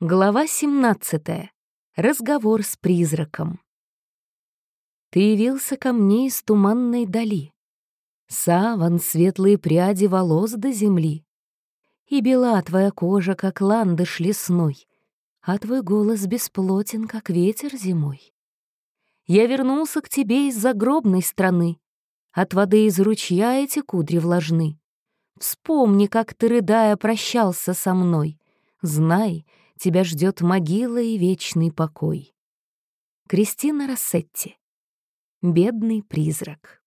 Глава 17. Разговор с призраком. Ты явился ко мне из туманной дали. Саван, светлые пряди волос до земли. И бела твоя кожа, как ландыш лесной, А твой голос бесплотен, как ветер зимой. Я вернулся к тебе из загробной страны, От воды из ручья эти кудри влажны. Вспомни, как ты, рыдая, прощался со мной. Знай, тебя ждет могила и вечный покой. Кристина Рассетти. Бедный призрак.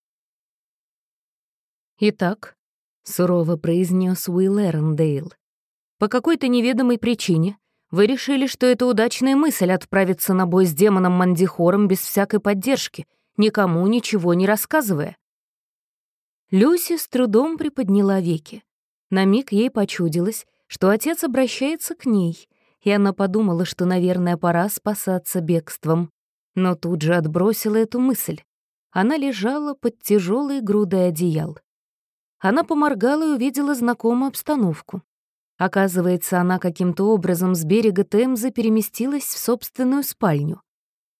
«Итак», — сурово произнес Уилл Эрндейл, «по какой-то неведомой причине вы решили, что это удачная мысль отправиться на бой с демоном Мандихором без всякой поддержки, никому ничего не рассказывая». Люси с трудом приподняла веки. На миг ей почудилось, что отец обращается к ней, и она подумала, что, наверное, пора спасаться бегством. Но тут же отбросила эту мысль. Она лежала под тяжелой грудой одеял. Она поморгала и увидела знакомую обстановку. Оказывается, она каким-то образом с берега Темзы переместилась в собственную спальню.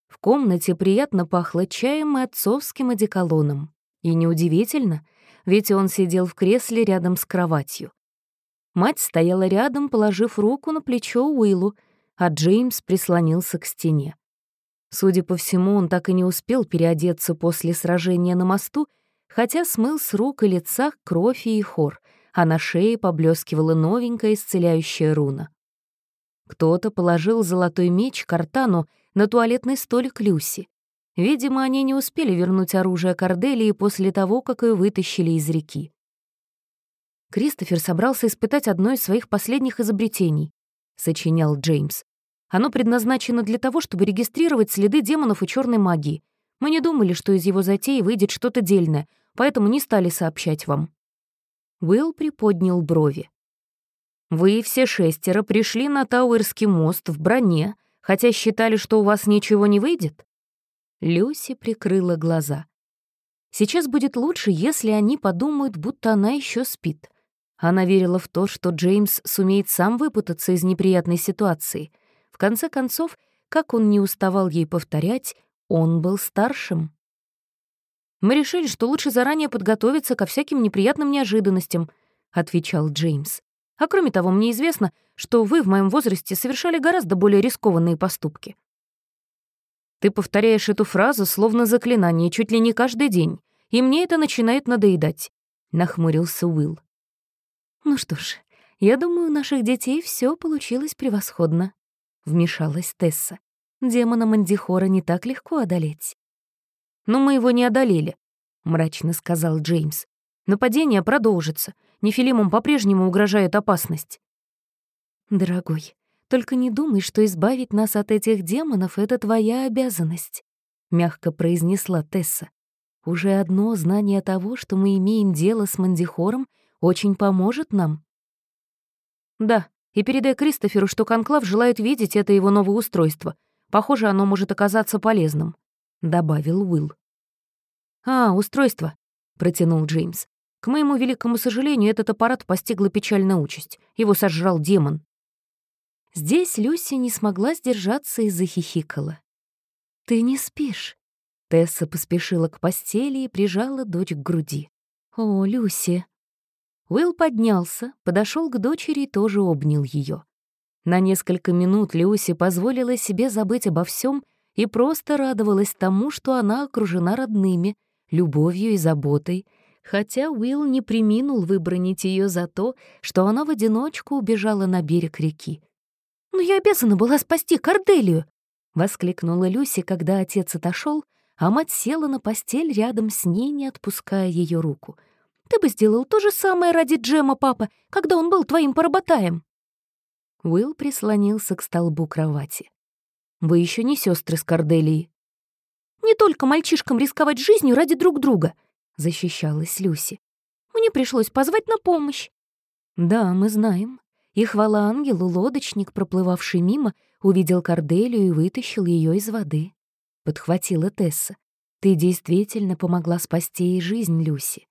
В комнате приятно пахло чаем и отцовским одеколоном. И неудивительно, ведь он сидел в кресле рядом с кроватью. Мать стояла рядом, положив руку на плечо Уиллу, а Джеймс прислонился к стене. Судя по всему, он так и не успел переодеться после сражения на мосту, хотя смыл с рук и лица кровь и хор, а на шее поблескивала новенькая исцеляющая руна. Кто-то положил золотой меч Картану на туалетный столик Люси. Видимо, они не успели вернуть оружие Корделии после того, как ее вытащили из реки. Кристофер собрался испытать одно из своих последних изобретений, сочинял Джеймс. Оно предназначено для того, чтобы регистрировать следы демонов и черной магии. Мы не думали, что из его затеи выйдет что-то дельное, поэтому не стали сообщать вам. Уилл приподнял брови. «Вы все шестеро пришли на Тауэрский мост в броне, хотя считали, что у вас ничего не выйдет?» Люси прикрыла глаза. «Сейчас будет лучше, если они подумают, будто она еще спит. Она верила в то, что Джеймс сумеет сам выпутаться из неприятной ситуации. В конце концов, как он не уставал ей повторять, он был старшим. «Мы решили, что лучше заранее подготовиться ко всяким неприятным неожиданностям», — отвечал Джеймс. «А кроме того, мне известно, что вы в моем возрасте совершали гораздо более рискованные поступки». «Ты повторяешь эту фразу словно заклинание чуть ли не каждый день, и мне это начинает надоедать», — нахмурился Уилл. «Ну что ж, я думаю, у наших детей все получилось превосходно», — вмешалась Тесса. «Демона Мандихора не так легко одолеть». «Но мы его не одолели», — мрачно сказал Джеймс. «Нападение продолжится. Нефилимам по-прежнему угрожает опасность». «Дорогой, только не думай, что избавить нас от этих демонов — это твоя обязанность», — мягко произнесла Тесса. «Уже одно знание того, что мы имеем дело с Мандихором — очень поможет нам». «Да, и передай Кристоферу, что Конклав желает видеть это его новое устройство. Похоже, оно может оказаться полезным», — добавил Уилл. «А, устройство», — протянул Джеймс. «К моему великому сожалению, этот аппарат постигла печальная участь. Его сожрал демон». Здесь Люси не смогла сдержаться и захихикала. «Ты не спишь?» Тесса поспешила к постели и прижала дочь к груди. «О, Люси!» Уилл поднялся, подошел к дочери и тоже обнял ее. На несколько минут Люси позволила себе забыть обо всем и просто радовалась тому, что она окружена родными, любовью и заботой, хотя Уилл не приминул выбронить ее за то, что она в одиночку убежала на берег реки. «Но я обязана была спасти Корделию!» — воскликнула Люси, когда отец отошел, а мать села на постель рядом с ней, не отпуская ее руку — ты бы сделал то же самое ради Джема, папа, когда он был твоим поработаем». Уилл прислонился к столбу кровати. «Вы еще не сестры с Корделией». «Не только мальчишкам рисковать жизнью ради друг друга», — защищалась Люси. «Мне пришлось позвать на помощь». «Да, мы знаем. И хвала ангелу, лодочник, проплывавший мимо, увидел Корделию и вытащил ее из воды», — подхватила Тесса. «Ты действительно помогла спасти ей жизнь, Люси».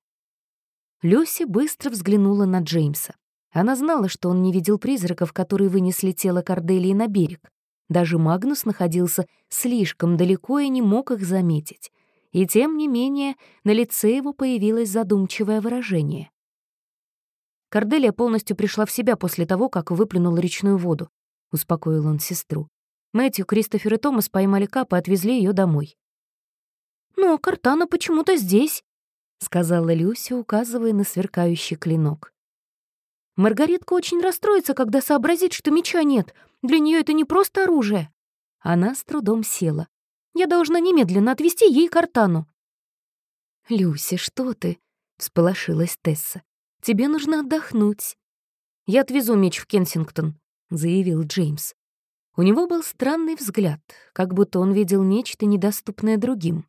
Люси быстро взглянула на Джеймса. Она знала, что он не видел призраков, которые вынесли тело Корделии на берег. Даже Магнус находился слишком далеко и не мог их заметить. И тем не менее на лице его появилось задумчивое выражение. Корделия полностью пришла в себя после того, как выплюнула речную воду, — успокоил он сестру. Мэтью, Кристофер и Томас поймали Кап и отвезли ее домой. «Но Картана почему-то здесь», — сказала Люся, указывая на сверкающий клинок. Маргаритка очень расстроится, когда сообразит, что меча нет. Для нее это не просто оружие. Она с трудом села. Я должна немедленно отвезти ей картану. «Люси, что ты?» — всполошилась Тесса. «Тебе нужно отдохнуть». «Я отвезу меч в Кенсингтон», — заявил Джеймс. У него был странный взгляд, как будто он видел нечто недоступное другим.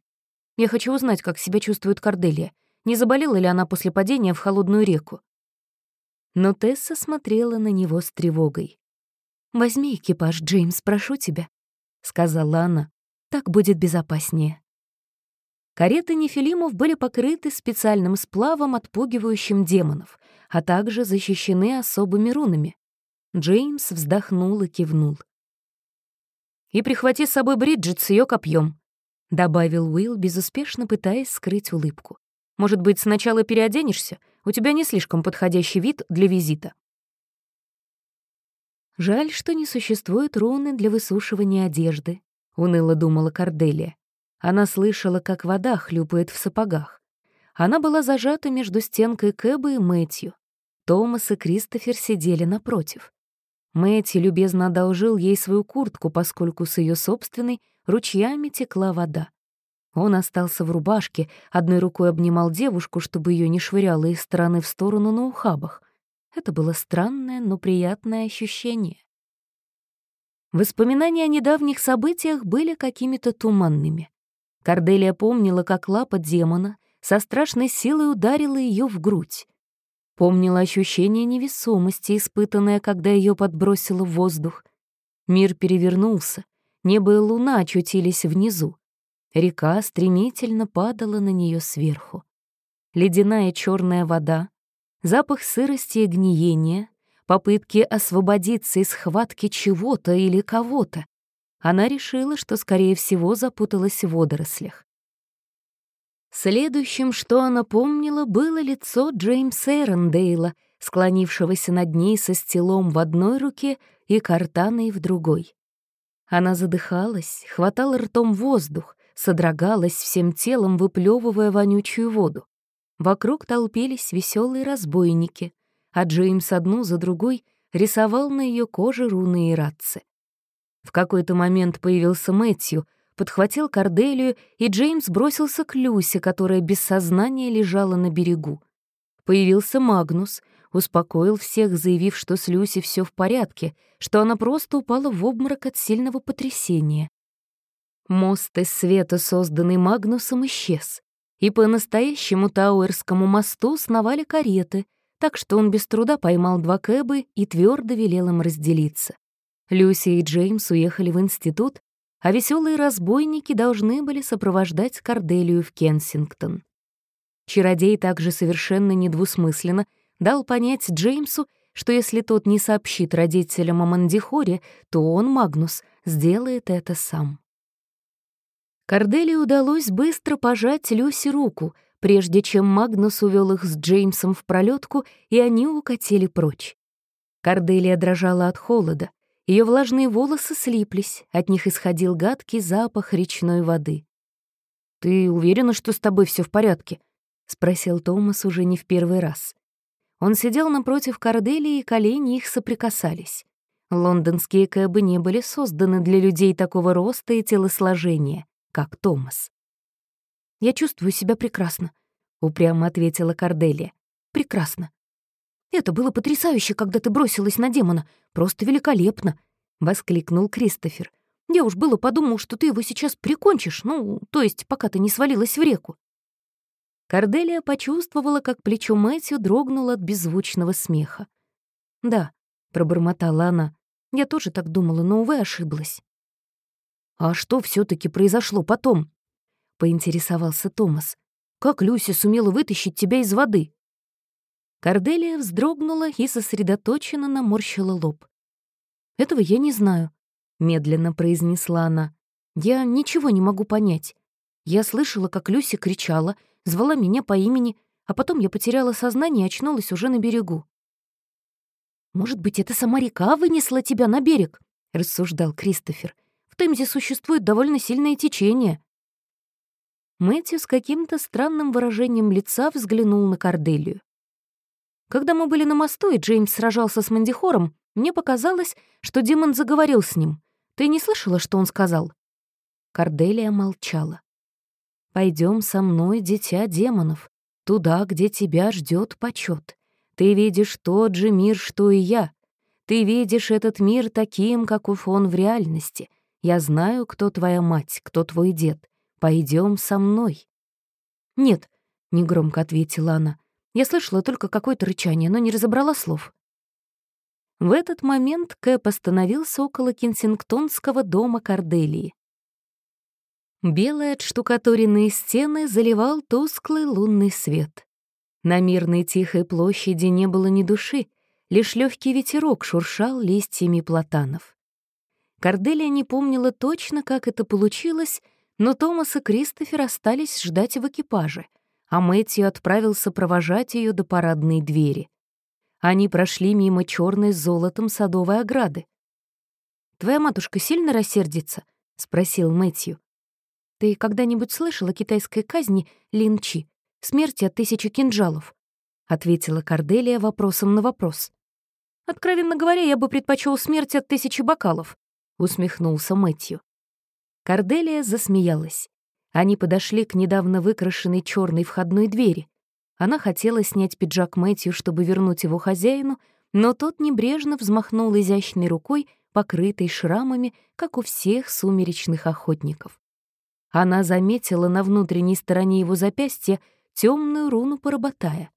«Я хочу узнать, как себя чувствует Корделия. Не заболела ли она после падения в холодную реку?» Но Тесса смотрела на него с тревогой. «Возьми экипаж, Джеймс, прошу тебя», — сказала она. «Так будет безопаснее». Кареты нефилимов были покрыты специальным сплавом, отпугивающим демонов, а также защищены особыми рунами. Джеймс вздохнул и кивнул. «И прихвати с собой Бриджит с ее копьем, добавил Уилл, безуспешно пытаясь скрыть улыбку. «Может быть, сначала переоденешься? У тебя не слишком подходящий вид для визита». «Жаль, что не существует руны для высушивания одежды», — уныло думала Корделия. Она слышала, как вода хлюпает в сапогах. Она была зажата между стенкой Кэба и Мэтью. Томас и Кристофер сидели напротив. Мэтью любезно одолжил ей свою куртку, поскольку с ее собственной ручьями текла вода. Он остался в рубашке, одной рукой обнимал девушку, чтобы ее не швыряло из стороны в сторону на ухабах. Это было странное, но приятное ощущение. Воспоминания о недавних событиях были какими-то туманными. Корделия помнила, как лапа демона со страшной силой ударила ее в грудь. Помнила ощущение невесомости, испытанное, когда ее подбросило в воздух. Мир перевернулся, небо и луна очутились внизу. Река стремительно падала на нее сверху. Ледяная черная вода, запах сырости и гниения, попытки освободиться из схватки чего-то или кого-то. Она решила, что, скорее всего, запуталась в водорослях. Следующим, что она помнила, было лицо Джеймса Эрондейла, склонившегося над ней со стелом в одной руке и картаной в другой. Она задыхалась, хватала ртом воздух, содрогалась всем телом, выплевывая вонючую воду. Вокруг толпились веселые разбойники, а Джеймс одну за другой рисовал на ее коже руны и ратцы. В какой-то момент появился Мэтью, подхватил Корделию, и Джеймс бросился к Люсе, которая без сознания лежала на берегу. Появился Магнус, успокоил всех, заявив, что с Люси все в порядке, что она просто упала в обморок от сильного потрясения. Мост из света, созданный Магнусом, исчез. И по настоящему Тауэрскому мосту сновали кареты, так что он без труда поймал два кэбы и твердо велел им разделиться. Люси и Джеймс уехали в институт, а веселые разбойники должны были сопровождать Корделию в Кенсингтон. Чародей также совершенно недвусмысленно дал понять Джеймсу, что если тот не сообщит родителям о Мандихоре, то он, Магнус, сделает это сам. Корделии удалось быстро пожать Люси руку, прежде чем Магнус увел их с Джеймсом в пролетку, и они укатили прочь. Корделия дрожала от холода. Ее влажные волосы слиплись, от них исходил гадкий запах речной воды. «Ты уверена, что с тобой все в порядке?» — спросил Томас уже не в первый раз. Он сидел напротив Корделии, и колени их соприкасались. Лондонские кэбы не были созданы для людей такого роста и телосложения как Томас. «Я чувствую себя прекрасно», — упрямо ответила Корделия. «Прекрасно. Это было потрясающе, когда ты бросилась на демона. Просто великолепно», — воскликнул Кристофер. «Я уж было подумал, что ты его сейчас прикончишь, ну, то есть пока ты не свалилась в реку». Корделия почувствовала, как плечо Мэтью дрогнуло от беззвучного смеха. «Да», — пробормотала она, — «я тоже так думала, но, увы, ошиблась». «А что все таки произошло потом?» — поинтересовался Томас. «Как Люся сумела вытащить тебя из воды?» Корделия вздрогнула и сосредоточенно наморщила лоб. «Этого я не знаю», — медленно произнесла она. «Я ничего не могу понять. Я слышала, как Люси кричала, звала меня по имени, а потом я потеряла сознание и очнулась уже на берегу. «Может быть, это сама река вынесла тебя на берег?» — рассуждал Кристофер. «В Темзе существует довольно сильное течение». Мэтью с каким-то странным выражением лица взглянул на Корделию. Когда мы были на мосту, и Джеймс сражался с Мандихором, мне показалось, что демон заговорил с ним. Ты не слышала, что он сказал?» Корделия молчала. Пойдем со мной, дитя демонов, туда, где тебя ждет почет. Ты видишь тот же мир, что и я. Ты видишь этот мир таким, каков он в реальности. Я знаю, кто твоя мать, кто твой дед. Пойдем со мной». «Нет», — негромко ответила она. «Я слышала только какое-то рычание, но не разобрала слов». В этот момент Кэп остановился около кенсингтонского дома Корделии. Белые отштукатуренные стены заливал тусклый лунный свет. На мирной тихой площади не было ни души, лишь легкий ветерок шуршал листьями платанов. Корделия не помнила точно, как это получилось, но Томас и Кристофер остались ждать в экипаже, а Мэтью отправился провожать ее до парадной двери. Они прошли мимо черной с золотом садовой ограды. «Твоя матушка сильно рассердится?» — спросил Мэтью. «Ты когда-нибудь слышал о китайской казни линчи, смерти от тысячи кинжалов?» — ответила Корделия вопросом на вопрос. «Откровенно говоря, я бы предпочел смерть от тысячи бокалов», — усмехнулся Мэтью. Корделия засмеялась. Они подошли к недавно выкрашенной черной входной двери. Она хотела снять пиджак Мэтью, чтобы вернуть его хозяину, но тот небрежно взмахнул изящной рукой, покрытой шрамами, как у всех сумеречных охотников. Она заметила на внутренней стороне его запястья темную руну поработая.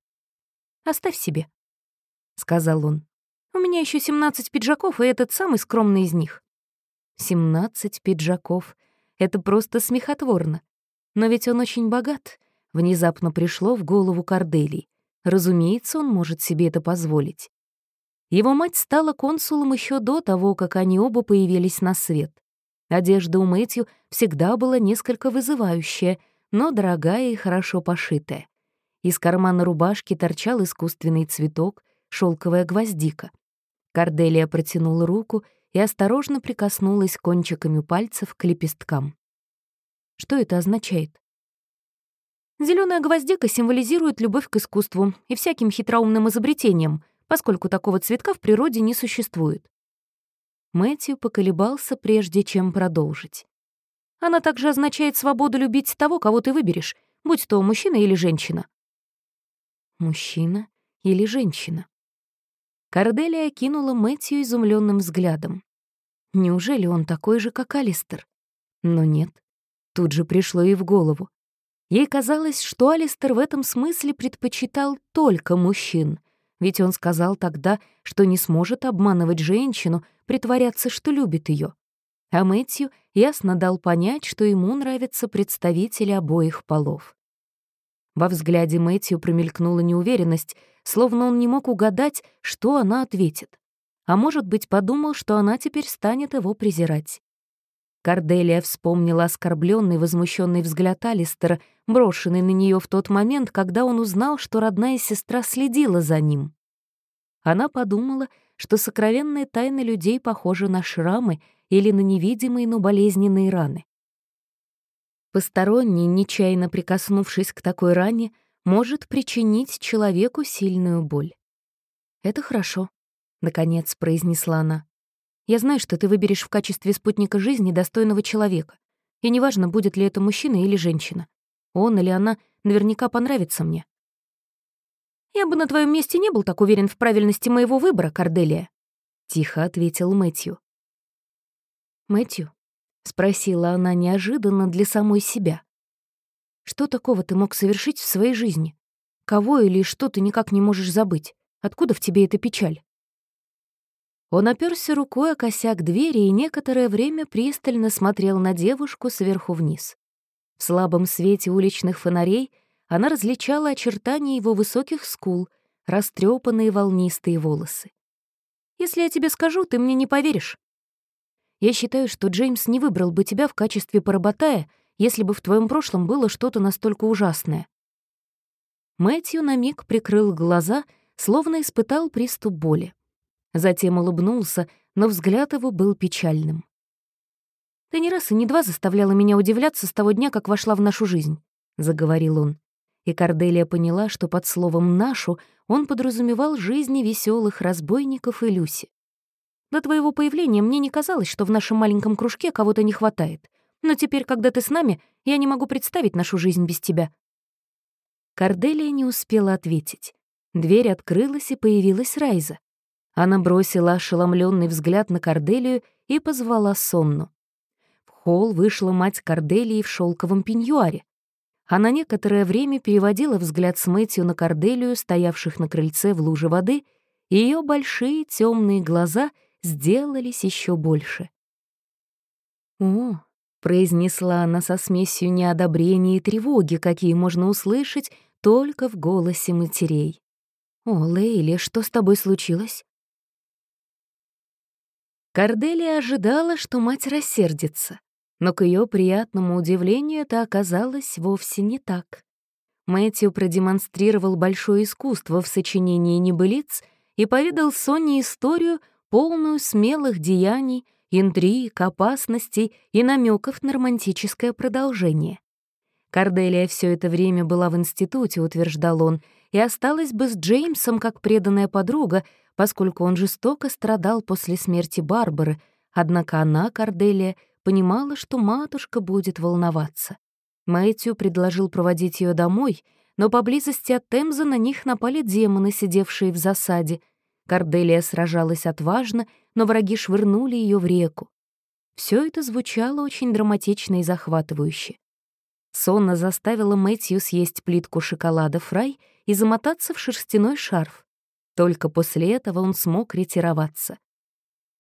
«Оставь себе», — сказал он. «У меня еще семнадцать пиджаков, и этот самый скромный из них». Семнадцать пиджаков — это просто смехотворно. Но ведь он очень богат, внезапно пришло в голову Корделий. Разумеется, он может себе это позволить. Его мать стала консулом еще до того, как они оба появились на свет. Одежда у Мэтью всегда была несколько вызывающая, но дорогая и хорошо пошитая. Из кармана рубашки торчал искусственный цветок, шелковая гвоздика. Корделия протянула руку и осторожно прикоснулась кончиками пальцев к лепесткам. Что это означает? Зеленая гвоздика символизирует любовь к искусству и всяким хитроумным изобретениям, поскольку такого цветка в природе не существует. Мэтью поколебался, прежде чем продолжить. Она также означает свободу любить того, кого ты выберешь, будь то мужчина или женщина. Мужчина или женщина? Корделия кинула Мэтью изумленным взглядом. Неужели он такой же, как Алистер? Но нет. Тут же пришло ей в голову. Ей казалось, что Алистер в этом смысле предпочитал только мужчин, ведь он сказал тогда, что не сможет обманывать женщину, притворяться, что любит ее. А Мэтью ясно дал понять, что ему нравятся представители обоих полов. Во взгляде Мэтью промелькнула неуверенность, словно он не мог угадать, что она ответит. А может быть, подумал, что она теперь станет его презирать. Корделия вспомнила оскорбленный, возмущенный взгляд Алистера, брошенный на нее в тот момент, когда он узнал, что родная сестра следила за ним. Она подумала, что сокровенные тайны людей похожи на шрамы или на невидимые, но болезненные раны. Посторонний, нечаянно прикоснувшись к такой ране, может причинить человеку сильную боль. «Это хорошо», — наконец произнесла она. «Я знаю, что ты выберешь в качестве спутника жизни достойного человека, и неважно, будет ли это мужчина или женщина. Он или она наверняка понравится мне. «Я бы на твоем месте не был так уверен в правильности моего выбора, Корделия», — тихо ответил Мэтью. «Мэтью?» — спросила она неожиданно для самой себя. «Что такого ты мог совершить в своей жизни? Кого или что ты никак не можешь забыть? Откуда в тебе эта печаль?» Он оперся рукой о косяк двери и некоторое время пристально смотрел на девушку сверху вниз. В слабом свете уличных фонарей — она различала очертания его высоких скул, растрепанные волнистые волосы. «Если я тебе скажу, ты мне не поверишь. Я считаю, что Джеймс не выбрал бы тебя в качестве поработая, если бы в твоем прошлом было что-то настолько ужасное». Мэтью на миг прикрыл глаза, словно испытал приступ боли. Затем улыбнулся, но взгляд его был печальным. «Ты не раз и не два заставляла меня удивляться с того дня, как вошла в нашу жизнь», — заговорил он. И Корделия поняла, что под словом «нашу» он подразумевал жизни веселых разбойников и Люси. До твоего появления мне не казалось, что в нашем маленьком кружке кого-то не хватает. Но теперь, когда ты с нами, я не могу представить нашу жизнь без тебя». Корделия не успела ответить. Дверь открылась, и появилась Райза. Она бросила ошеломленный взгляд на Корделию и позвала Сонну. В холл вышла мать Корделии в шелковом пеньюаре. Она некоторое время переводила взгляд с Мэтью на Корделию, стоявших на крыльце в луже воды, и ее большие темные глаза — сделались еще больше. «О», — произнесла она со смесью неодобрения и тревоги, какие можно услышать только в голосе матерей. «О, Лейли, что с тобой случилось?» Корделия ожидала, что мать рассердится, но к ее приятному удивлению это оказалось вовсе не так. Мэтью продемонстрировал большое искусство в сочинении небылиц и поведал Соне историю, полную смелых деяний, интриг, опасностей и намеков на романтическое продолжение. Корделия все это время была в институте, утверждал он, и осталась бы с Джеймсом как преданная подруга, поскольку он жестоко страдал после смерти Барбары, однако она, Корделия, понимала, что матушка будет волноваться. Мэтью предложил проводить ее домой, но поблизости от Темза на них напали демоны, сидевшие в засаде — Корделия сражалась отважно, но враги швырнули ее в реку. Все это звучало очень драматично и захватывающе. Сонна заставила Мэтью съесть плитку шоколада фрай и замотаться в шерстяной шарф. Только после этого он смог ретироваться.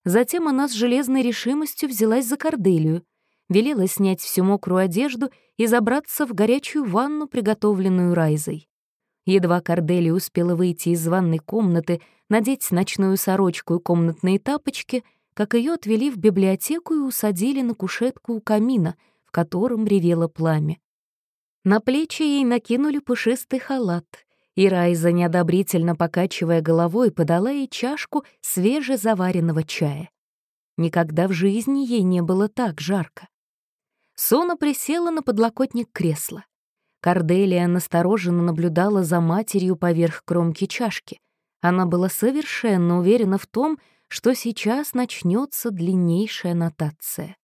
Затем она с железной решимостью взялась за Корделию, велела снять всю мокрую одежду и забраться в горячую ванну, приготовленную Райзой. Едва Корделия успела выйти из ванной комнаты, надеть ночную сорочку и комнатные тапочки, как ее отвели в библиотеку и усадили на кушетку у камина, в котором ревело пламя. На плечи ей накинули пушистый халат, и Райза, неодобрительно покачивая головой, подала ей чашку свежезаваренного чая. Никогда в жизни ей не было так жарко. Сона присела на подлокотник кресла. Корделия настороженно наблюдала за матерью поверх кромки чашки. Она была совершенно уверена в том, что сейчас начнется длиннейшая нотация.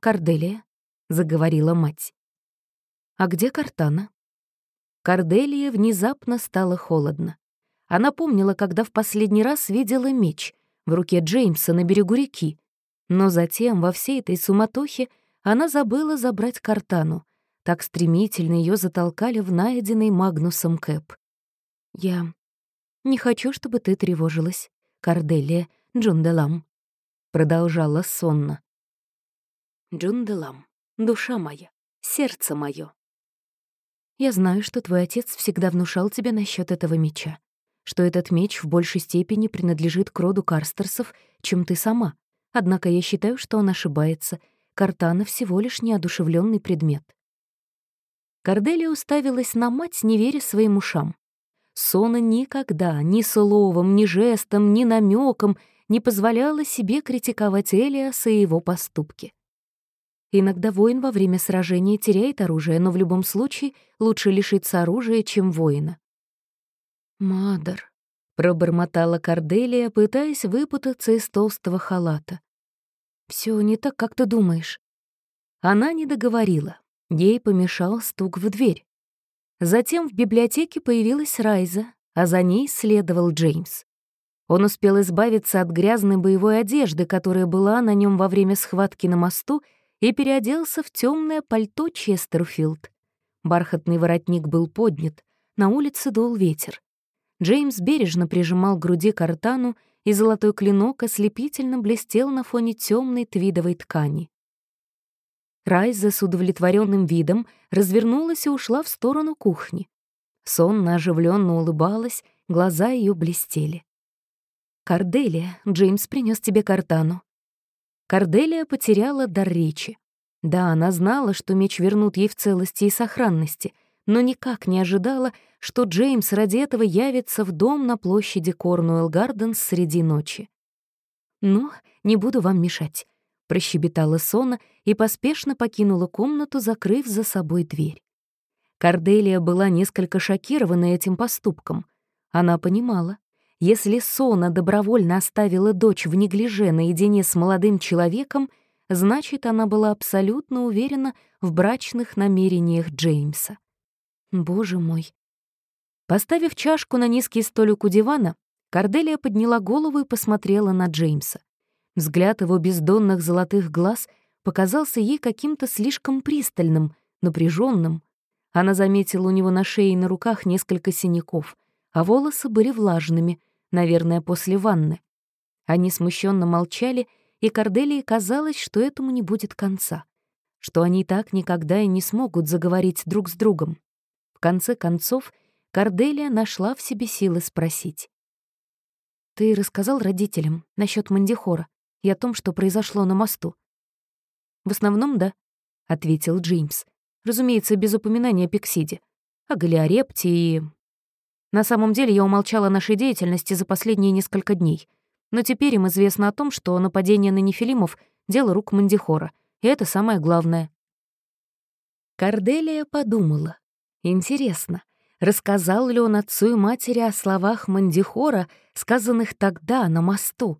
«Корделия», — заговорила мать. «А где Картана?» Корделия внезапно стало холодно. Она помнила, когда в последний раз видела меч в руке Джеймса на берегу реки, но затем во всей этой суматохе она забыла забрать Картану, так стремительно ее затолкали в найденный Магнусом Кэп. «Я не хочу, чтобы ты тревожилась, Корделия Джунделам», — продолжала сонно. «Джунделам, душа моя, сердце мое. Я знаю, что твой отец всегда внушал тебе насчет этого меча, что этот меч в большей степени принадлежит к роду Карстерсов, чем ты сама. Однако я считаю, что он ошибается. Картана всего лишь неодушевленный предмет. Корделия уставилась на мать, не веря своим ушам. Сона никогда ни словом, ни жестом, ни намеком не позволяла себе критиковать Элиаса и его поступки. Иногда воин во время сражения теряет оружие, но в любом случае лучше лишиться оружия, чем воина. «Мадр», — пробормотала Корделия, пытаясь выпутаться из толстого халата. Все не так, как ты думаешь». Она не договорила. Ей помешал стук в дверь. Затем в библиотеке появилась Райза, а за ней следовал Джеймс. Он успел избавиться от грязной боевой одежды, которая была на нем во время схватки на мосту, и переоделся в темное пальто Честерфилд. Бархатный воротник был поднят, на улице дул ветер. Джеймс бережно прижимал к груди картану, и золотой клинок ослепительно блестел на фоне темной твидовой ткани. Райза с удовлетворенным видом развернулась и ушла в сторону кухни. Сонно оживленно улыбалась, глаза ее блестели. «Корделия, Джеймс принес тебе картану». Корделия потеряла дар речи. Да, она знала, что меч вернут ей в целости и сохранности, но никак не ожидала, что Джеймс ради этого явится в дом на площади Корнуэлл Гарденс среди ночи. «Ну, не буду вам мешать», — прощебетала Сона и поспешно покинула комнату, закрыв за собой дверь. Корделия была несколько шокирована этим поступком. Она понимала, если Сона добровольно оставила дочь в неглиже наедине с молодым человеком, значит, она была абсолютно уверена в брачных намерениях Джеймса. Боже мой. Поставив чашку на низкий столик у дивана, Корделия подняла голову и посмотрела на Джеймса. Взгляд его бездонных золотых глаз показался ей каким-то слишком пристальным, напряженным, она заметила у него на шее и на руках несколько синяков, а волосы были влажными, наверное, после ванны. Они смущенно молчали, и Корделии казалось, что этому не будет конца, что они так никогда и не смогут заговорить друг с другом. В конце концов, Корделия нашла в себе силы спросить. «Ты рассказал родителям насчет Мандихора и о том, что произошло на мосту?» «В основном, да», — ответил Джеймс. Разумеется, без упоминания о Пиксиде. О Галиорепте и... На самом деле я умолчала о нашей деятельности за последние несколько дней. Но теперь им известно о том, что нападение на Нефилимов — дело рук Мандихора. И это самое главное. Корделия подумала. Интересно, рассказал ли он отцу и матери о словах Мандихора, сказанных тогда на мосту?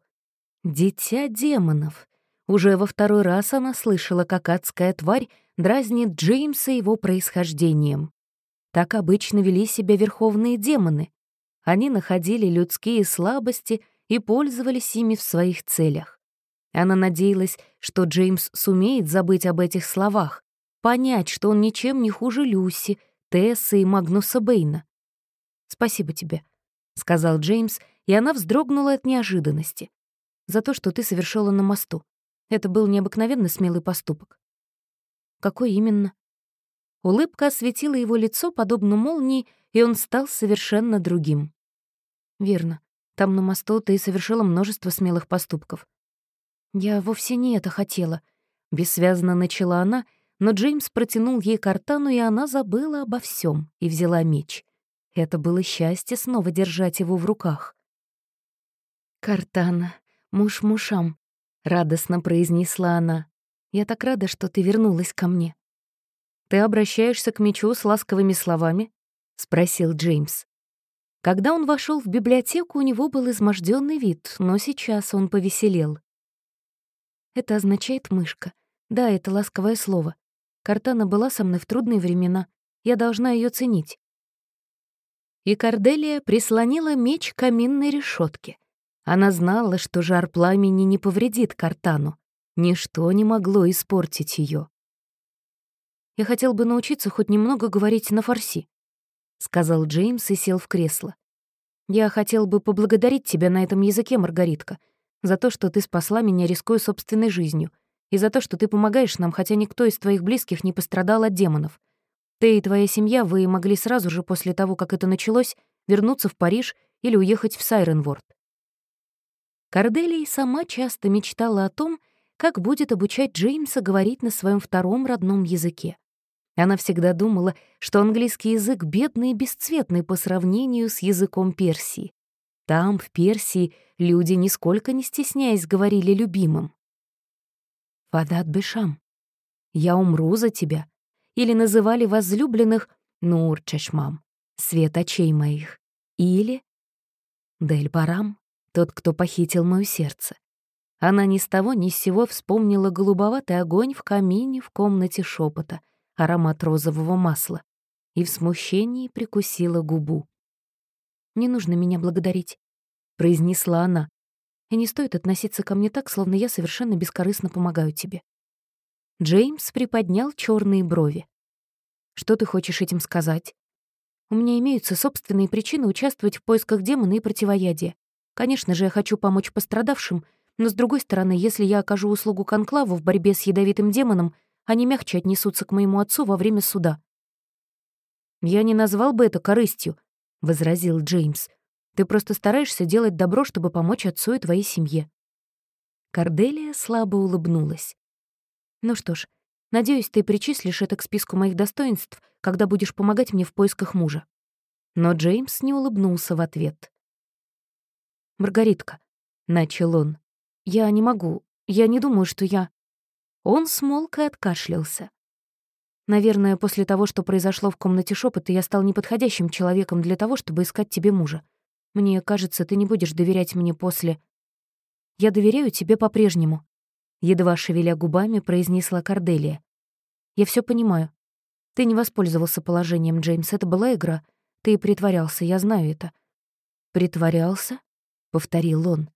«Дитя демонов». Уже во второй раз она слышала, как адская тварь дразнит Джеймса его происхождением. Так обычно вели себя верховные демоны. Они находили людские слабости и пользовались ими в своих целях. Она надеялась, что Джеймс сумеет забыть об этих словах, понять, что он ничем не хуже Люси, Тесса и Магнуса Бэйна. «Спасибо тебе», — сказал Джеймс, и она вздрогнула от неожиданности. «За то, что ты совершила на мосту. Это был необыкновенно смелый поступок. Какой именно? Улыбка осветила его лицо, подобно молнии, и он стал совершенно другим. Верно. Там на мосту ты совершила множество смелых поступков. Я вовсе не это хотела. Бессвязно начала она, но Джеймс протянул ей картану, и она забыла обо всем и взяла меч. Это было счастье снова держать его в руках. «Картана, муж мушам», — радостно произнесла она. Я так рада, что ты вернулась ко мне». «Ты обращаешься к мечу с ласковыми словами?» — спросил Джеймс. Когда он вошел в библиотеку, у него был изможденный вид, но сейчас он повеселел. Это означает «мышка». Да, это ласковое слово. Картана была со мной в трудные времена. Я должна ее ценить. И Корделия прислонила меч к каминной решетке. Она знала, что жар пламени не повредит Картану. Ничто не могло испортить ее. «Я хотел бы научиться хоть немного говорить на фарси», — сказал Джеймс и сел в кресло. «Я хотел бы поблагодарить тебя на этом языке, Маргаритка, за то, что ты спасла меня, рискуя собственной жизнью, и за то, что ты помогаешь нам, хотя никто из твоих близких не пострадал от демонов. Ты и твоя семья, вы могли сразу же после того, как это началось, вернуться в Париж или уехать в Сайренворд». Корделия сама часто мечтала о том, как будет обучать Джеймса говорить на своем втором родном языке. Она всегда думала, что английский язык бедный и бесцветный по сравнению с языком Персии. Там, в Персии, люди, нисколько не стесняясь, говорили любимым. «Фадат Бешам, я умру за тебя», или называли возлюбленных Нур Чешмам, свет очей моих, или Дель Барам, тот, кто похитил мое сердце. Она ни с того ни с сего вспомнила голубоватый огонь в камине в комнате шепота, аромат розового масла, и в смущении прикусила губу. «Не нужно меня благодарить», — произнесла она. «И не стоит относиться ко мне так, словно я совершенно бескорыстно помогаю тебе». Джеймс приподнял черные брови. «Что ты хочешь этим сказать?» «У меня имеются собственные причины участвовать в поисках демона и противоядия. Конечно же, я хочу помочь пострадавшим, но, с другой стороны, если я окажу услугу Конклаву в борьбе с ядовитым демоном, они мягче отнесутся к моему отцу во время суда. «Я не назвал бы это корыстью», — возразил Джеймс. «Ты просто стараешься делать добро, чтобы помочь отцу и твоей семье». Корделия слабо улыбнулась. «Ну что ж, надеюсь, ты причислишь это к списку моих достоинств, когда будешь помогать мне в поисках мужа». Но Джеймс не улыбнулся в ответ. «Маргаритка», — начал он, — «я не могу, я не думаю, что я...» Он смолк и откашлялся. «Наверное, после того, что произошло в комнате шепота, я стал неподходящим человеком для того, чтобы искать тебе мужа. Мне кажется, ты не будешь доверять мне после...» «Я доверяю тебе по-прежнему», — едва шевеля губами произнесла Корделия. «Я все понимаю. Ты не воспользовался положением, Джеймс, это была игра. Ты притворялся, я знаю это». «Притворялся?» — повторил он.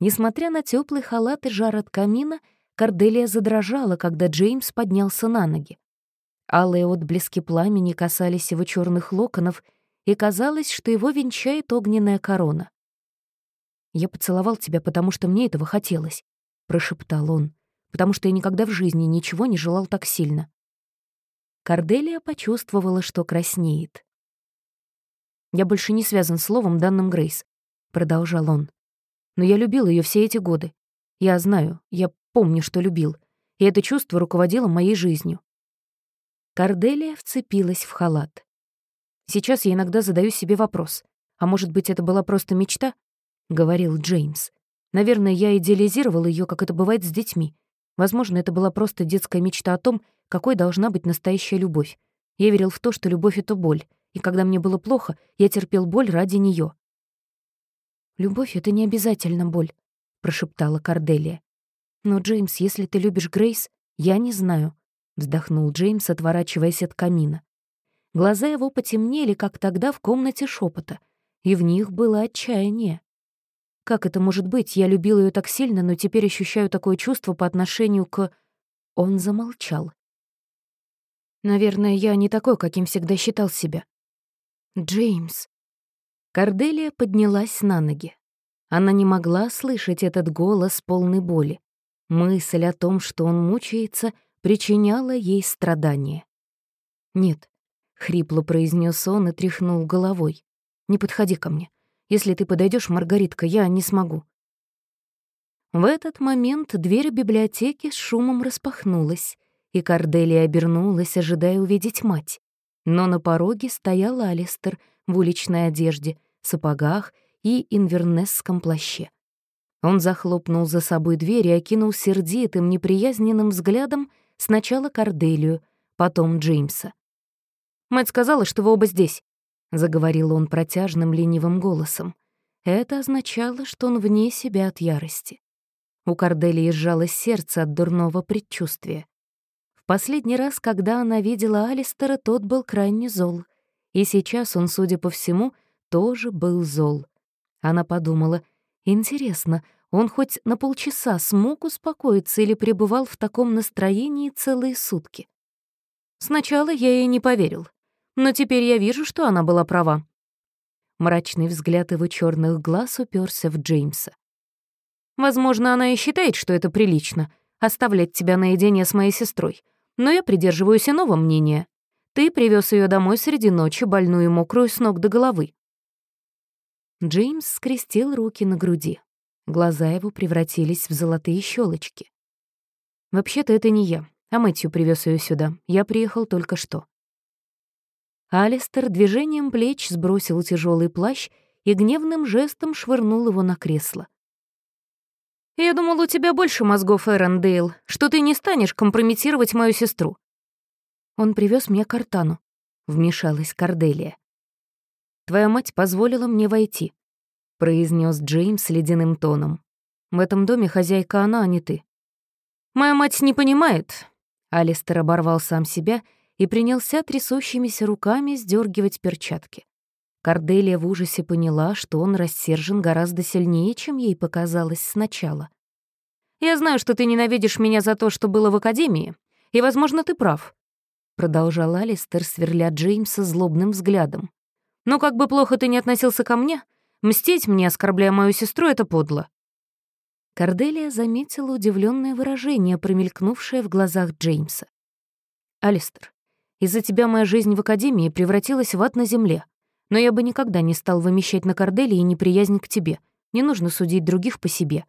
Несмотря на теплый халат и жар от камина, Корделия задрожала, когда Джеймс поднялся на ноги. Алые отблески пламени касались его черных локонов, и казалось, что его венчает огненная корона. «Я поцеловал тебя, потому что мне этого хотелось», — прошептал он, «потому что я никогда в жизни ничего не желал так сильно». Корделия почувствовала, что краснеет. «Я больше не связан словом, данным Грейс», — продолжал он. «Но я любил ее все эти годы. Я знаю, я помню, что любил, и это чувство руководило моей жизнью». Корделия вцепилась в халат. «Сейчас я иногда задаю себе вопрос, а может быть, это была просто мечта?» — говорил Джеймс. «Наверное, я идеализировал ее, как это бывает с детьми. Возможно, это была просто детская мечта о том, какой должна быть настоящая любовь. Я верил в то, что любовь — это боль, и когда мне было плохо, я терпел боль ради нее. «Любовь — это не обязательно боль», — прошептала Корделия. «Но, Джеймс, если ты любишь Грейс, я не знаю», — вздохнул Джеймс, отворачиваясь от камина. Глаза его потемнели, как тогда в комнате шепота, и в них было отчаяние. Как это может быть? Я любил ее так сильно, но теперь ощущаю такое чувство по отношению к... Он замолчал. Наверное, я не такой, каким всегда считал себя. Джеймс. Корделия поднялась на ноги. Она не могла слышать этот голос полный боли. Мысль о том, что он мучается, причиняла ей страдания. «Нет», — хрипло произнес он и тряхнул головой. «Не подходи ко мне. Если ты подойдешь, Маргаритка, я не смогу». В этот момент дверь библиотеки с шумом распахнулась, и Корделия обернулась, ожидая увидеть мать. Но на пороге стоял Алистер в уличной одежде, сапогах и инвернесском плаще. Он захлопнул за собой дверь и окинул сердитым, неприязненным взглядом сначала Корделию, потом Джеймса. «Мать сказала, что вы оба здесь», — заговорил он протяжным ленивым голосом. Это означало, что он вне себя от ярости. У Корделии сжалось сердце от дурного предчувствия. Последний раз, когда она видела Алистера, тот был крайне зол. И сейчас он, судя по всему, тоже был зол. Она подумала, интересно, он хоть на полчаса смог успокоиться или пребывал в таком настроении целые сутки? Сначала я ей не поверил, но теперь я вижу, что она была права. Мрачный взгляд его черных глаз уперся в Джеймса. Возможно, она и считает, что это прилично — оставлять тебя наедине с моей сестрой, но я придерживаюсь иного мнения. Ты привез ее домой среди ночи, больную и мокрую с ног до головы». Джеймс скрестил руки на груди. Глаза его превратились в золотые щелочки. «Вообще-то это не я, а Мэтью привез ее сюда. Я приехал только что». Алистер движением плеч сбросил тяжелый плащ и гневным жестом швырнул его на кресло. «Я думал, у тебя больше мозгов, Эрон Дейл, что ты не станешь компрометировать мою сестру». «Он привез мне картану», — вмешалась Корделия. «Твоя мать позволила мне войти», — произнес Джеймс ледяным тоном. «В этом доме хозяйка она, а не ты». «Моя мать не понимает», — Алистер оборвал сам себя и принялся трясущимися руками сдергивать перчатки. Корделия в ужасе поняла, что он рассержен гораздо сильнее, чем ей показалось сначала. «Я знаю, что ты ненавидишь меня за то, что было в Академии, и, возможно, ты прав», — продолжал Алистер, сверля Джеймса злобным взглядом. «Но как бы плохо ты ни относился ко мне, мстить мне, оскорбляя мою сестру, — это подло». Корделия заметила удивленное выражение, промелькнувшее в глазах Джеймса. «Алистер, Из-за тебя моя жизнь в Академии превратилась в ад на земле. Но я бы никогда не стал вымещать на Корделии неприязнь к тебе. Не нужно судить других по себе.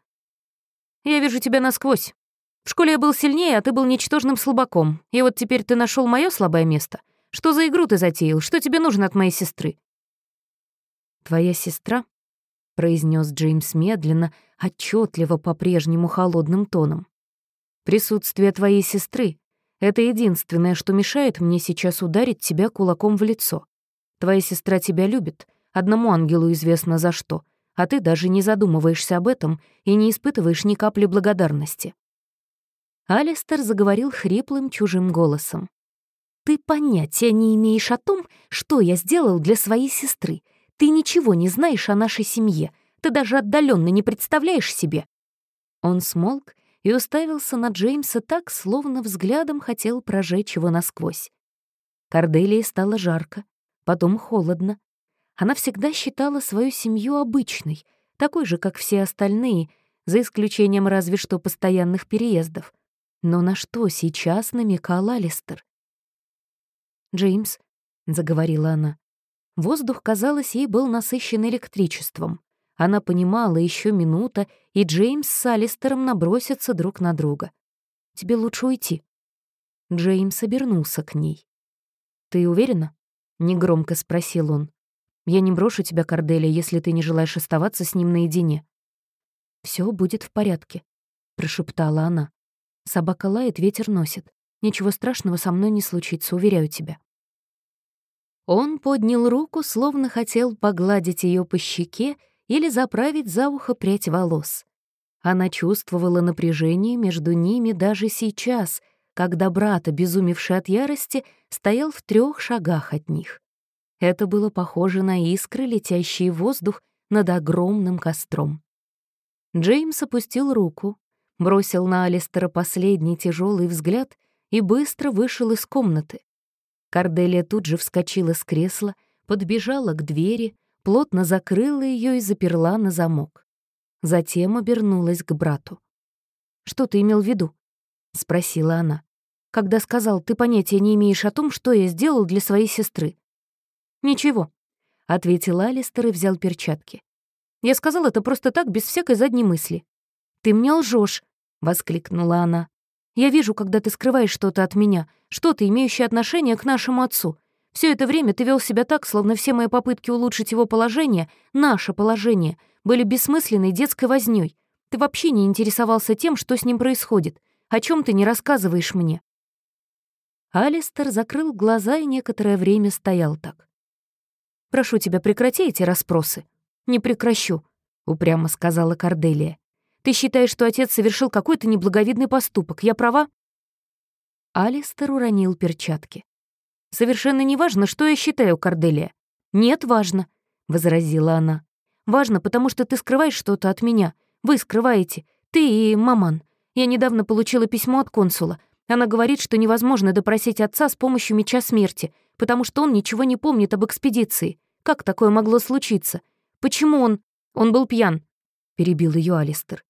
Я вижу тебя насквозь. В школе я был сильнее, а ты был ничтожным слабаком. И вот теперь ты нашел мое слабое место. Что за игру ты затеял? Что тебе нужно от моей сестры?» «Твоя сестра?» — произнес Джеймс медленно, отчетливо по-прежнему холодным тоном. «Присутствие твоей сестры — это единственное, что мешает мне сейчас ударить тебя кулаком в лицо. Твоя сестра тебя любит, одному ангелу известно за что, а ты даже не задумываешься об этом и не испытываешь ни капли благодарности». Алистер заговорил хриплым чужим голосом. «Ты понятия не имеешь о том, что я сделал для своей сестры. Ты ничего не знаешь о нашей семье. Ты даже отдаленно не представляешь себе». Он смолк и уставился на Джеймса так, словно взглядом хотел прожечь его насквозь. Корделии стало жарко, потом холодно. Она всегда считала свою семью обычной, такой же, как все остальные, за исключением разве что постоянных переездов. Но на что сейчас намекал Алистер? «Джеймс», — заговорила она, — воздух, казалось, ей был насыщен электричеством. Она понимала, еще минута, и Джеймс с Алистером набросятся друг на друга. «Тебе лучше уйти». Джеймс обернулся к ней. «Ты уверена?» — негромко спросил он. «Я не брошу тебя, Корделия, если ты не желаешь оставаться с ним наедине». Все будет в порядке», — прошептала она. «Собака лает, ветер носит. Ничего страшного со мной не случится, уверяю тебя». Он поднял руку, словно хотел погладить ее по щеке или заправить за ухо прядь волос. Она чувствовала напряжение между ними даже сейчас — когда брат, обезумевший от ярости, стоял в трех шагах от них. Это было похоже на искры, летящие в воздух над огромным костром. Джеймс опустил руку, бросил на Алистера последний тяжелый взгляд и быстро вышел из комнаты. Карделия тут же вскочила с кресла, подбежала к двери, плотно закрыла ее и заперла на замок. Затем обернулась к брату. «Что ты имел в виду?» — спросила она когда сказал, ты понятия не имеешь о том, что я сделал для своей сестры. «Ничего», — ответил Алистер и взял перчатки. «Я сказал это просто так, без всякой задней мысли». «Ты мне лжешь, воскликнула она. «Я вижу, когда ты скрываешь что-то от меня, что-то, имеющее отношение к нашему отцу. Все это время ты вел себя так, словно все мои попытки улучшить его положение, наше положение, были бессмысленной детской вознёй. Ты вообще не интересовался тем, что с ним происходит. О чем ты не рассказываешь мне?» Алистер закрыл глаза и некоторое время стоял так. «Прошу тебя, прекрати эти расспросы». «Не прекращу», — упрямо сказала Корделия. «Ты считаешь, что отец совершил какой-то неблаговидный поступок. Я права?» Алистер уронил перчатки. «Совершенно не важно, что я считаю, Корделия». «Нет, важно», — возразила она. «Важно, потому что ты скрываешь что-то от меня. Вы скрываете. Ты и маман. Я недавно получила письмо от консула. Она говорит, что невозможно допросить отца с помощью меча смерти, потому что он ничего не помнит об экспедиции. Как такое могло случиться? Почему он... Он был пьян, — перебил ее Алистер.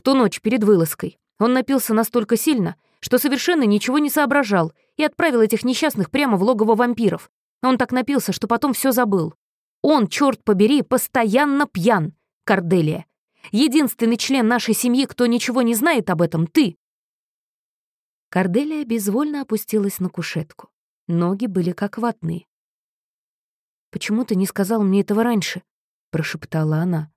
В ту ночь перед вылазкой он напился настолько сильно, что совершенно ничего не соображал и отправил этих несчастных прямо в логово вампиров. Он так напился, что потом все забыл. Он, черт побери, постоянно пьян, Корделия. Единственный член нашей семьи, кто ничего не знает об этом, ты. Корделия безвольно опустилась на кушетку. Ноги были как ватные. «Почему ты не сказал мне этого раньше?» — прошептала она.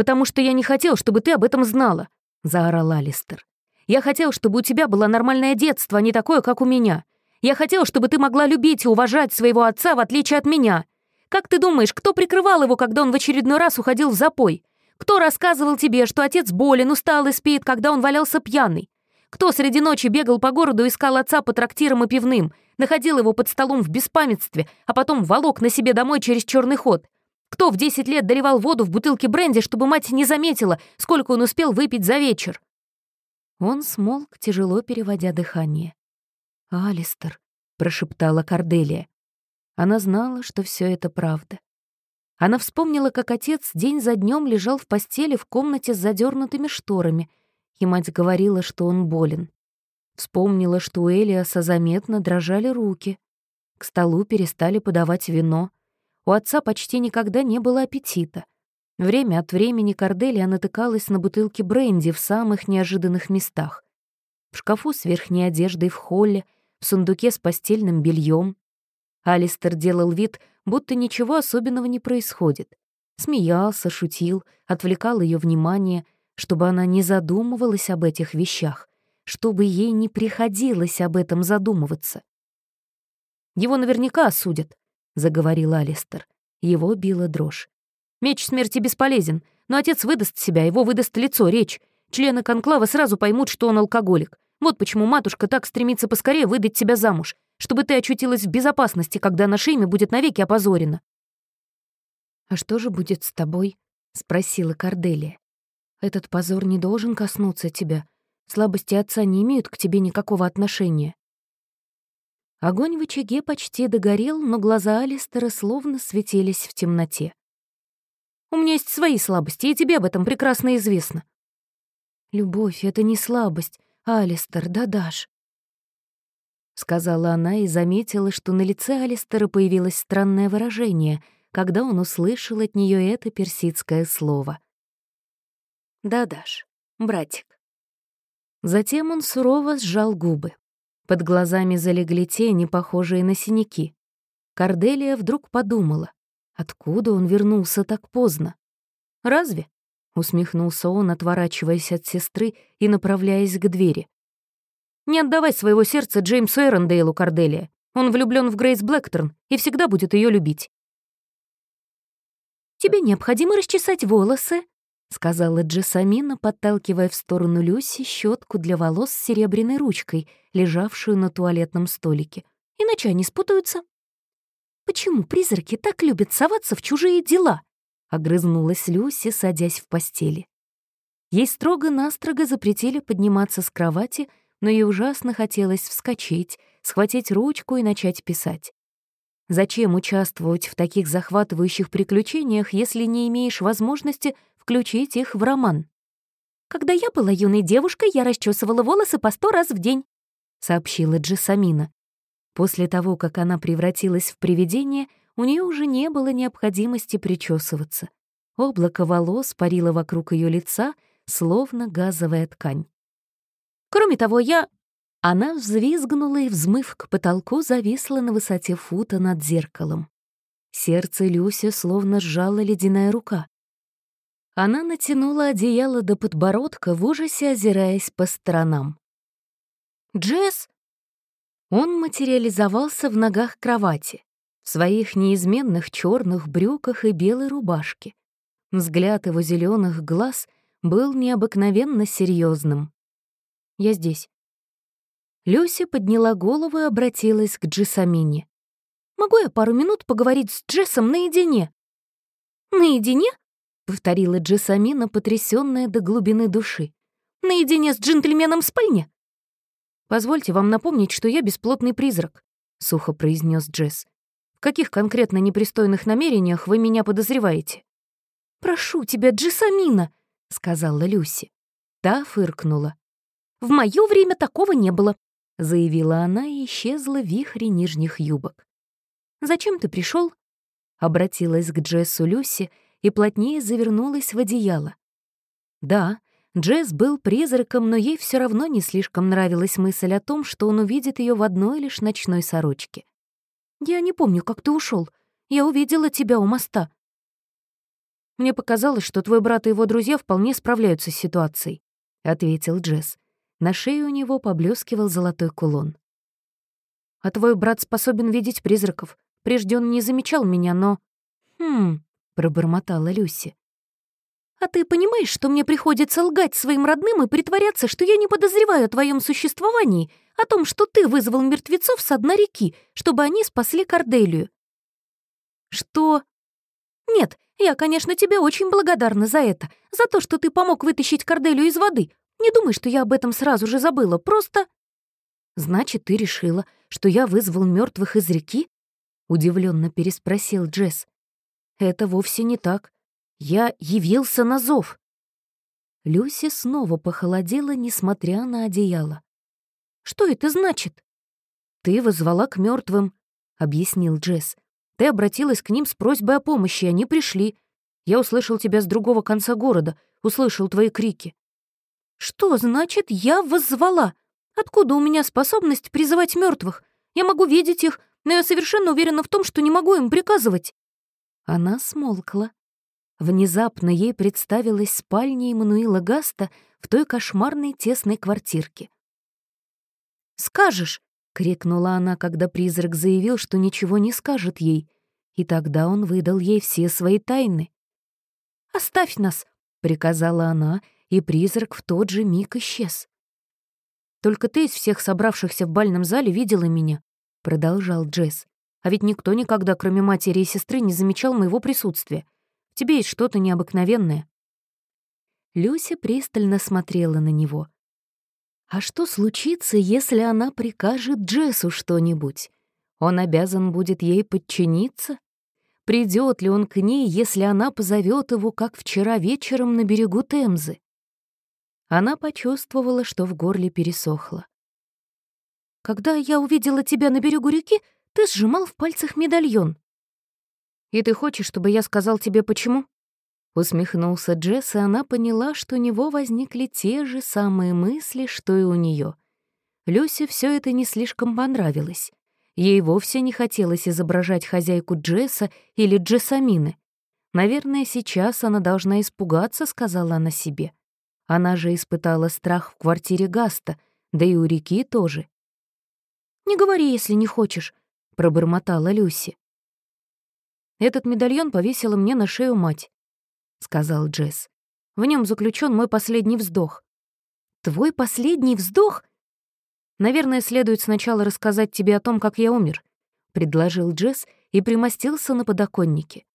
«Потому что я не хотел, чтобы ты об этом знала», — заорал Алистер. «Я хотел, чтобы у тебя было нормальное детство, а не такое, как у меня. Я хотел, чтобы ты могла любить и уважать своего отца, в отличие от меня. Как ты думаешь, кто прикрывал его, когда он в очередной раз уходил в запой? Кто рассказывал тебе, что отец болен, устал и спит, когда он валялся пьяный? Кто среди ночи бегал по городу, искал отца по трактирам и пивным, находил его под столом в беспамятстве, а потом волок на себе домой через черный ход? Кто в 10 лет доливал воду в бутылке бренди, чтобы мать не заметила, сколько он успел выпить за вечер? Он смолк, тяжело переводя дыхание. «Алистер», — прошептала Корделия. Она знала, что все это правда. Она вспомнила, как отец день за днем лежал в постели в комнате с задернутыми шторами — и мать говорила, что он болен. Вспомнила, что у Элиаса заметно дрожали руки. К столу перестали подавать вино. У отца почти никогда не было аппетита. Время от времени Корделия натыкалась на бутылки бренди в самых неожиданных местах. В шкафу с верхней одеждой в холле, в сундуке с постельным бельем. Алистер делал вид, будто ничего особенного не происходит. Смеялся, шутил, отвлекал ее внимание, чтобы она не задумывалась об этих вещах, чтобы ей не приходилось об этом задумываться. «Его наверняка осудят», — заговорил Алистер. Его била дрожь. Меч смерти бесполезен, но отец выдаст себя, его выдаст лицо, речь. Члены конклава сразу поймут, что он алкоголик. Вот почему матушка так стремится поскорее выдать тебя замуж, чтобы ты очутилась в безопасности, когда наше имя будет навеки опозорено». «А что же будет с тобой?» — спросила Корделия. «Этот позор не должен коснуться тебя. Слабости отца не имеют к тебе никакого отношения». Огонь в очаге почти догорел, но глаза Алистера словно светились в темноте. У меня есть свои слабости, и тебе об этом прекрасно известно». «Любовь — это не слабость, Алистер, да дашь?» Сказала она и заметила, что на лице Алистера появилось странное выражение, когда он услышал от нее это персидское слово. «Да, Даш, братик». Затем он сурово сжал губы. Под глазами залегли тени, похожие на синяки. Корделия вдруг подумала. Откуда он вернулся так поздно? Разве? Усмехнулся он, отворачиваясь от сестры и направляясь к двери. «Не отдавай своего сердца Джеймсу Эрондейлу, Корделия. Он влюблен в Грейс Блэкторн и всегда будет ее любить». «Тебе необходимо расчесать волосы», — сказала Джессамина, подталкивая в сторону Люси щетку для волос с серебряной ручкой, лежавшую на туалетном столике. «Иначе они спутаются». Почему призраки так любят соваться в чужие дела?» — огрызнулась Люси, садясь в постели. Ей строго-настрого запретили подниматься с кровати, но ей ужасно хотелось вскочить, схватить ручку и начать писать. Зачем участвовать в таких захватывающих приключениях, если не имеешь возможности включить их в роман? «Когда я была юной девушкой, я расчесывала волосы по сто раз в день», — сообщила Джессамина. После того, как она превратилась в привидение, у нее уже не было необходимости причесываться. Облако волос парило вокруг ее лица, словно газовая ткань. «Кроме того, я...» Она взвизгнула и, взмыв к потолку, зависла на высоте фута над зеркалом. Сердце Люси словно сжала ледяная рука. Она натянула одеяло до подбородка, в ужасе озираясь по сторонам. «Джесс!» Он материализовался в ногах кровати, в своих неизменных черных брюках и белой рубашке. Взгляд его зеленых глаз был необыкновенно серьезным. «Я здесь». Люся подняла голову и обратилась к Джессамине. «Могу я пару минут поговорить с Джессом наедине?» «Наедине?» — повторила Джессамина, потрясённая до глубины души. «Наедине с джентльменом в спальне?» «Позвольте вам напомнить, что я бесплотный призрак», — сухо произнес Джесс. «В каких конкретно непристойных намерениях вы меня подозреваете?» «Прошу тебя, Джессамина», — сказала Люси. Та фыркнула. «В моё время такого не было», — заявила она и исчезла в вихре нижних юбок. «Зачем ты пришел? обратилась к Джессу Люси и плотнее завернулась в одеяло. Да, Джесс был призраком, но ей все равно не слишком нравилась мысль о том, что он увидит ее в одной лишь ночной сорочке. «Я не помню, как ты ушел. Я увидела тебя у моста». «Мне показалось, что твой брат и его друзья вполне справляются с ситуацией», — ответил Джесс. На шее у него поблескивал золотой кулон. «А твой брат способен видеть призраков. Прежде он не замечал меня, но...» «Хм...» — пробормотала Люси. А ты понимаешь, что мне приходится лгать своим родным и притворяться, что я не подозреваю о твоем существовании, о том, что ты вызвал мертвецов с дна реки, чтобы они спасли Корделию?» «Что?» «Нет, я, конечно, тебе очень благодарна за это, за то, что ты помог вытащить Корделию из воды. Не думай, что я об этом сразу же забыла, просто...» «Значит, ты решила, что я вызвал мертвых из реки?» — удивленно переспросил Джесс. «Это вовсе не так. Я явился на зов. Люси снова похолодела, несмотря на одеяло. Что это значит?» «Ты вызвала к мертвым, объяснил Джесс. «Ты обратилась к ним с просьбой о помощи, они пришли. Я услышал тебя с другого конца города, услышал твои крики». «Что значит «я воззвала»? Откуда у меня способность призывать мертвых? Я могу видеть их, но я совершенно уверена в том, что не могу им приказывать». Она смолкла. Внезапно ей представилась спальня Эммануила Гаста в той кошмарной тесной квартирке. «Скажешь!» — крикнула она, когда призрак заявил, что ничего не скажет ей, и тогда он выдал ей все свои тайны. «Оставь нас!» — приказала она, и призрак в тот же миг исчез. «Только ты из всех собравшихся в бальном зале видела меня», — продолжал Джесс. «А ведь никто никогда, кроме матери и сестры, не замечал моего присутствия. В тебе есть что-то необыкновенное». Люся пристально смотрела на него. А что случится, если она прикажет Джессу что-нибудь? Он обязан будет ей подчиниться? Придет ли он к ней, если она позовет его, как вчера вечером на берегу Темзы? Она почувствовала, что в горле пересохло. «Когда я увидела тебя на берегу реки, ты сжимал в пальцах медальон». «И ты хочешь, чтобы я сказал тебе, почему?» Усмехнулся Джесс, и она поняла, что у него возникли те же самые мысли, что и у нее. Люсе все это не слишком понравилось. Ей вовсе не хотелось изображать хозяйку Джесса или Джессамины. «Наверное, сейчас она должна испугаться», — сказала она себе. Она же испытала страх в квартире Гаста, да и у реки тоже. «Не говори, если не хочешь», — пробормотала Люси. Этот медальон повесила мне на шею мать. — сказал Джесс. «В нем заключен мой последний вздох». «Твой последний вздох?» «Наверное, следует сначала рассказать тебе о том, как я умер», — предложил Джесс и примостился на подоконнике.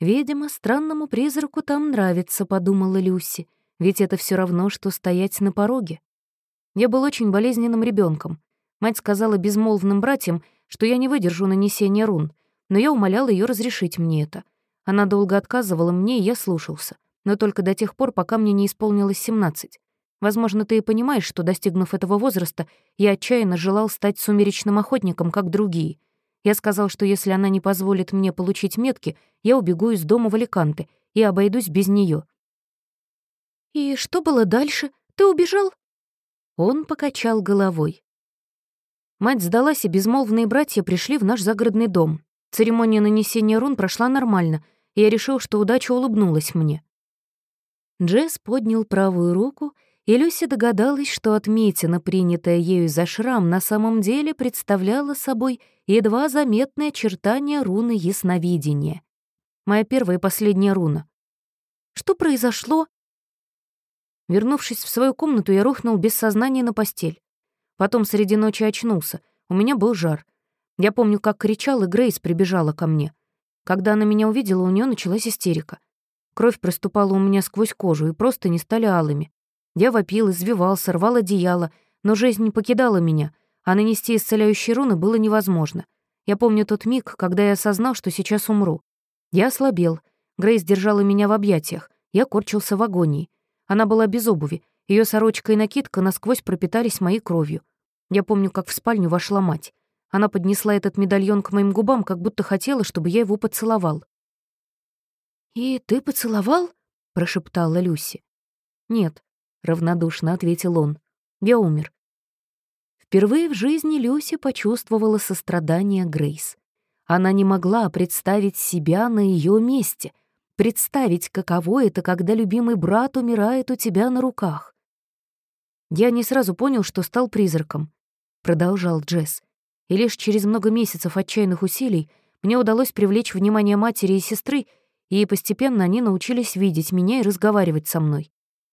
«Видимо, странному призраку там нравится», — подумала Люси, «ведь это все равно, что стоять на пороге». Я был очень болезненным ребенком. Мать сказала безмолвным братьям, что я не выдержу нанесения рун, но я умолял ее разрешить мне это. Она долго отказывала мне, и я слушался. Но только до тех пор, пока мне не исполнилось 17. Возможно, ты и понимаешь, что, достигнув этого возраста, я отчаянно желал стать сумеречным охотником, как другие. Я сказал, что если она не позволит мне получить метки, я убегу из дома в Аликанте и обойдусь без нее. «И что было дальше? Ты убежал?» Он покачал головой. Мать сдалась, и безмолвные братья пришли в наш загородный дом. Церемония нанесения рун прошла нормально, и я решил, что удача улыбнулась мне. Джесс поднял правую руку, и Люси догадалась, что отметина, принятая ею за шрам, на самом деле представляла собой едва заметное очертание руны ясновидения. Моя первая и последняя руна. Что произошло? Вернувшись в свою комнату, я рухнул без сознания на постель. Потом среди ночи очнулся. У меня был жар. Я помню, как кричал, и Грейс прибежала ко мне. Когда она меня увидела, у нее началась истерика. Кровь проступала у меня сквозь кожу, и просто не стали алыми. Я вопил, извивался, рвал одеяло, но жизнь не покидала меня, а нанести исцеляющие руны было невозможно. Я помню тот миг, когда я осознал, что сейчас умру. Я ослабел. Грейс держала меня в объятиях. Я корчился в агонии. Она была без обуви. Ее сорочка и накидка насквозь пропитались моей кровью. Я помню, как в спальню вошла мать. Она поднесла этот медальон к моим губам, как будто хотела, чтобы я его поцеловал. «И ты поцеловал?» — прошептала Люси. «Нет», — равнодушно ответил он. «Я умер». Впервые в жизни Люси почувствовала сострадание Грейс. Она не могла представить себя на ее месте, представить, каково это, когда любимый брат умирает у тебя на руках. «Я не сразу понял, что стал призраком», — продолжал Джесс и лишь через много месяцев отчаянных усилий мне удалось привлечь внимание матери и сестры, и постепенно они научились видеть меня и разговаривать со мной.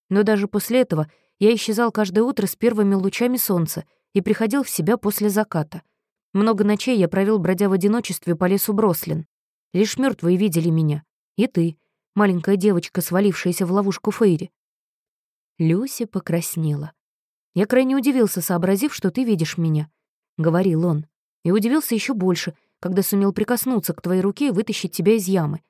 Но даже после этого я исчезал каждое утро с первыми лучами солнца и приходил в себя после заката. Много ночей я провел, бродя в одиночестве по лесу Брослин. Лишь мертвые видели меня. И ты, маленькая девочка, свалившаяся в ловушку Фейри. Люси покраснела. Я крайне удивился, сообразив, что ты видишь меня говорил он. И удивился еще больше, когда сумел прикоснуться к твоей руке и вытащить тебя из ямы.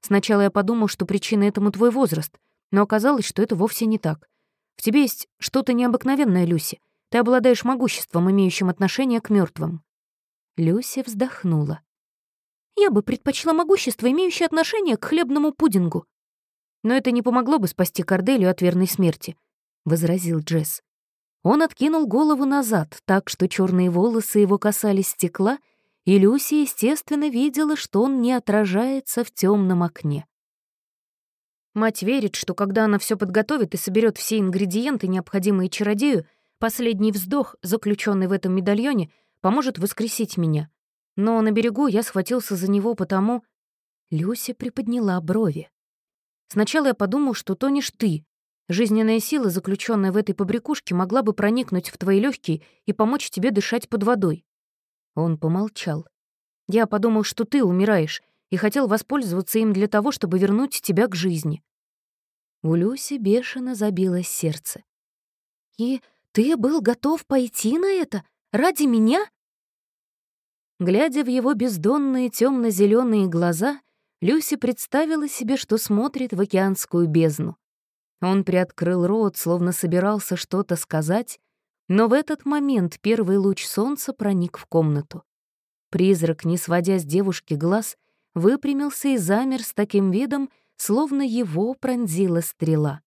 Сначала я подумал, что причиной этому твой возраст, но оказалось, что это вовсе не так. В тебе есть что-то необыкновенное, Люси. Ты обладаешь могуществом, имеющим отношение к мертвым. Люси вздохнула. «Я бы предпочла могущество, имеющее отношение к хлебному пудингу». «Но это не помогло бы спасти Корделию от верной смерти», — возразил Джесс. Он откинул голову назад, так что черные волосы его касались стекла, и Люси, естественно, видела, что он не отражается в темном окне. Мать верит, что когда она все подготовит и соберет все ингредиенты, необходимые чародею, последний вздох, заключенный в этом медальоне, поможет воскресить меня. Но на берегу я схватился за него потому... Люси приподняла брови. Сначала я подумал, что тонешь ты, Жизненная сила, заключенная в этой побрякушке, могла бы проникнуть в твои легкие и помочь тебе дышать под водой. Он помолчал. Я подумал, что ты умираешь, и хотел воспользоваться им для того, чтобы вернуть тебя к жизни. У Люси бешено забилось сердце. «И ты был готов пойти на это? Ради меня?» Глядя в его бездонные темно зеленые глаза, Люси представила себе, что смотрит в океанскую бездну. Он приоткрыл рот, словно собирался что-то сказать, но в этот момент первый луч солнца проник в комнату. Призрак, не сводя с девушки глаз, выпрямился и замер с таким видом, словно его пронзила стрела.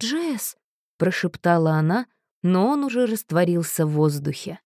«Джесс!» — прошептала она, но он уже растворился в воздухе.